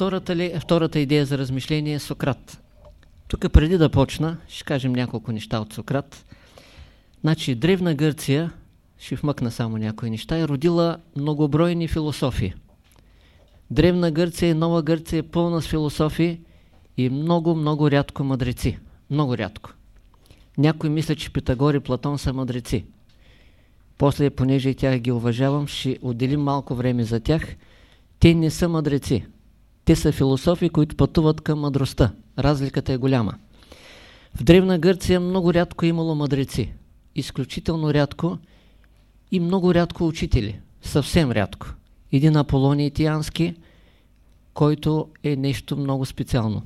Втората, ли, втората идея за размишление е Сократ. Тук преди да почна, ще кажем няколко неща от Сократ. Значи, Древна Гърция, ще вмъкна само някои неща, е родила многобройни философии. Древна Гърция и Нова Гърция е пълна с философии и много, много рядко мъдреци. Много рядко. Някой мисля, че Питагор и Платон са мъдреци. После, понеже и тях ги уважавам, ще отделим малко време за тях. Те не са мъдреци. Те са философи, които пътуват към мъдростта. Разликата е голяма. В Древна Гърция много рядко е имало мъдреци. Изключително рядко и много рядко учители. Съвсем рядко. Един Аполоний Тиански, който е нещо много специално.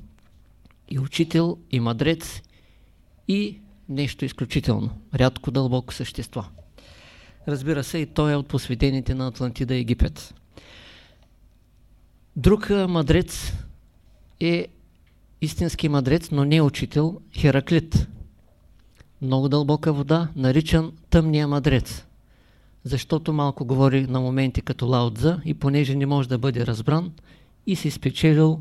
И учител, и мъдрец, и нещо изключително. Рядко дълбоко същество. Разбира се, и той е от посветените на Атлантида Египет. Друг мъдрец е истински мъдрец, но не учител, Хераклит. Много дълбока вода, наричан тъмния мъдрец. Защото малко говори на моменти като Лаудза и понеже не може да бъде разбран и си спечелил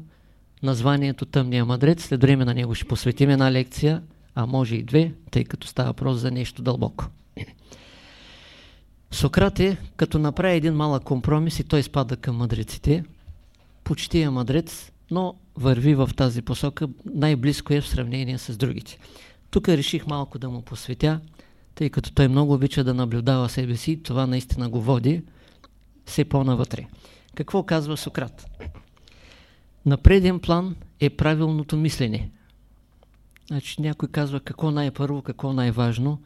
названието Тъмния мъдрец. След време на него ще посветим една лекция, а може и две, тъй като става въпрос за нещо дълбоко. Сократ е, като направи един малък компромис и той спада към мъдреците, почти е мъдрец, но върви в тази посока, най-близко е в сравнение с другите. Тук реших малко да му посветя, тъй като той много обича да наблюдава себе си, това наистина го води все по-навътре. Какво казва Сократ? На преден план е правилното мислене. Значи някой казва какво най-първо, какво най-важно,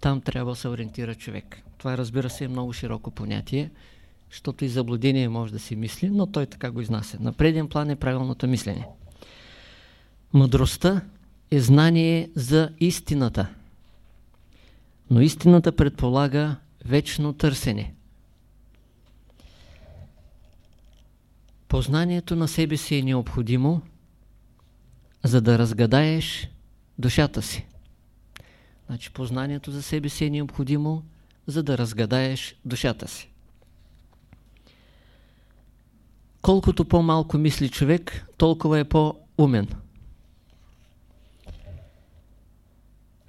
там трябва да се ориентира човек. Това разбира се е много широко понятие защото и заблудение може да си мисли, но той така го изнася. На преден план е правилното мислене. Мъдростта е знание за истината. Но истината предполага вечно търсене. Познанието на себе си е необходимо, за да разгадаеш душата си. Значи познанието за себе си е необходимо, за да разгадаеш душата си. Колкото по-малко мисли човек, толкова е по-умен.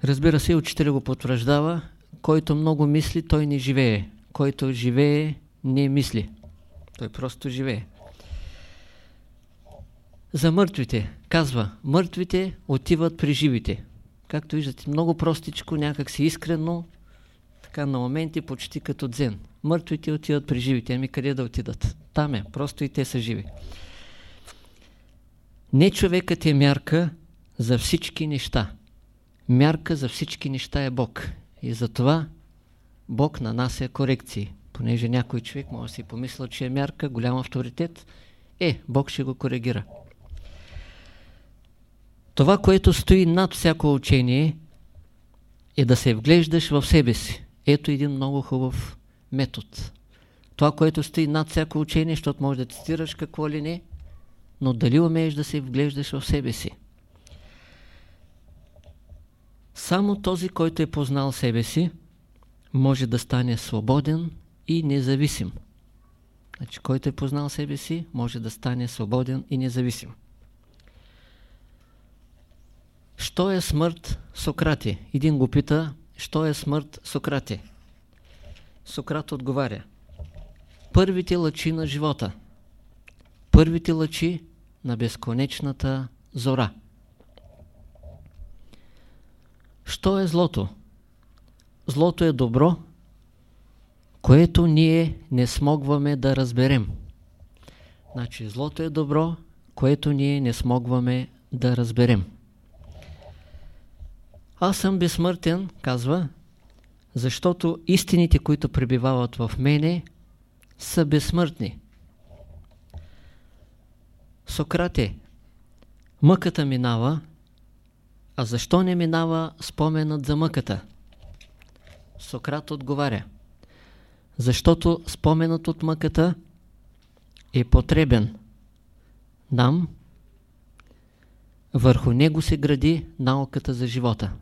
Разбира се, учителя го потвърждава, който много мисли, той не живее. Който живее, не мисли. Той просто живее. За мъртвите, казва, мъртвите отиват при живите. Както виждате, много простичко, някак си искрено, така на моменти почти като дзен. Мъртвите отиват при живите, ами къде да отидат? Там е, просто и те са живи. Не човекът е мярка за всички неща. Мярка за всички неща е Бог. И затова Бог нанася корекции. Понеже някой човек може да си помисля, че е мярка, голям авторитет, е, Бог ще го коригира. Това, което стои над всяко учение, е да се вглеждаш в себе си. Ето един много хубав метод. Това, което стои над всяко учение, защото може да цитираш какво ли не, но дали умееш да се вглеждаш в себе си. Само този, който е познал себе си, може да стане свободен и независим. Значи, който е познал себе си, може да стане свободен и независим. Що е смърт Сократи? Един го пита, що е смърт Сократи? Сократ отговаря. Първите лъчи на живота. Първите лъчи на безконечната зора. Що е злото? Злото е добро, което ние не смогваме да разберем. Значи, злото е добро, което ние не смогваме да разберем. Аз съм безсмъртен, казва, защото истините, които пребивават в мене, са безсмъртни. Сократе, мъката минава, а защо не минава споменът за мъката? Сократ отговаря, защото споменът от мъката е потребен нам, върху него се гради науката за живота.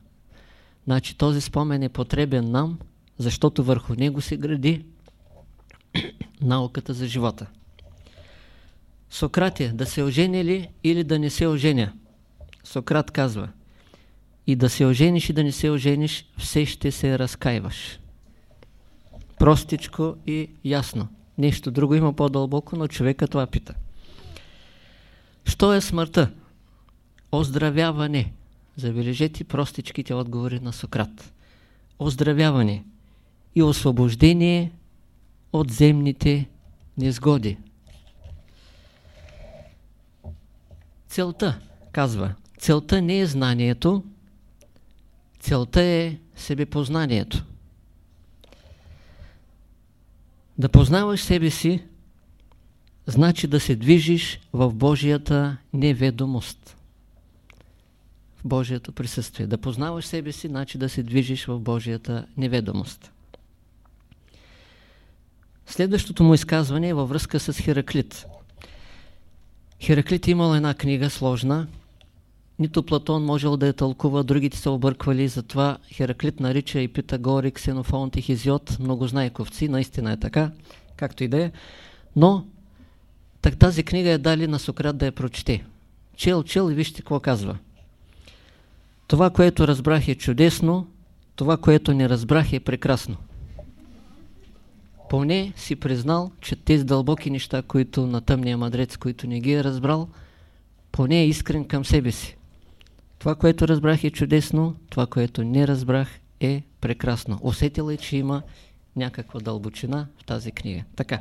Значи този спомен е потребен нам, защото върху него се гради науката за живота. Сократ е да се ожени ли или да не се оженя? Сократ казва и да се ожениш и да не се ожениш, все ще се разкаиваш. Простичко и ясно. Нещо друго има по-дълбоко, но човека това пита. Що е смъртта? Оздравяване. Забележете простичките отговори на Сократ. Оздравяване и освобождение от земните незгоди. Целта, казва, целта не е знанието, целта е себепознанието. Да познаваш себе си, значи да се движиш в Божията неведомост. Божието присъствие. Да познаваш себе си, значи да се движиш в Божията неведомост. Следващото му изказване е във връзка с Хераклит. Хераклит имал една книга сложна, нито Платон можел да я тълкува, другите са обърквали, затова Хераклит нарича и Питагори, Ксенофонт и Хизиот многознайковци, наистина е така, както и да е. Но так тази книга е дали на Сократ да я прочете. Чел, чел и вижте какво казва. Това, което разбрах е чудесно, това, което не разбрах е прекрасно. Поне си признал, че тези дълбоки неща, които на тъмния мадрец, които не ги е разбрал, поне е искрен към себе си. Това, което разбрах е чудесно, това, което не разбрах е прекрасно. Усетил е, че има някаква дълбочина в тази книга. Така.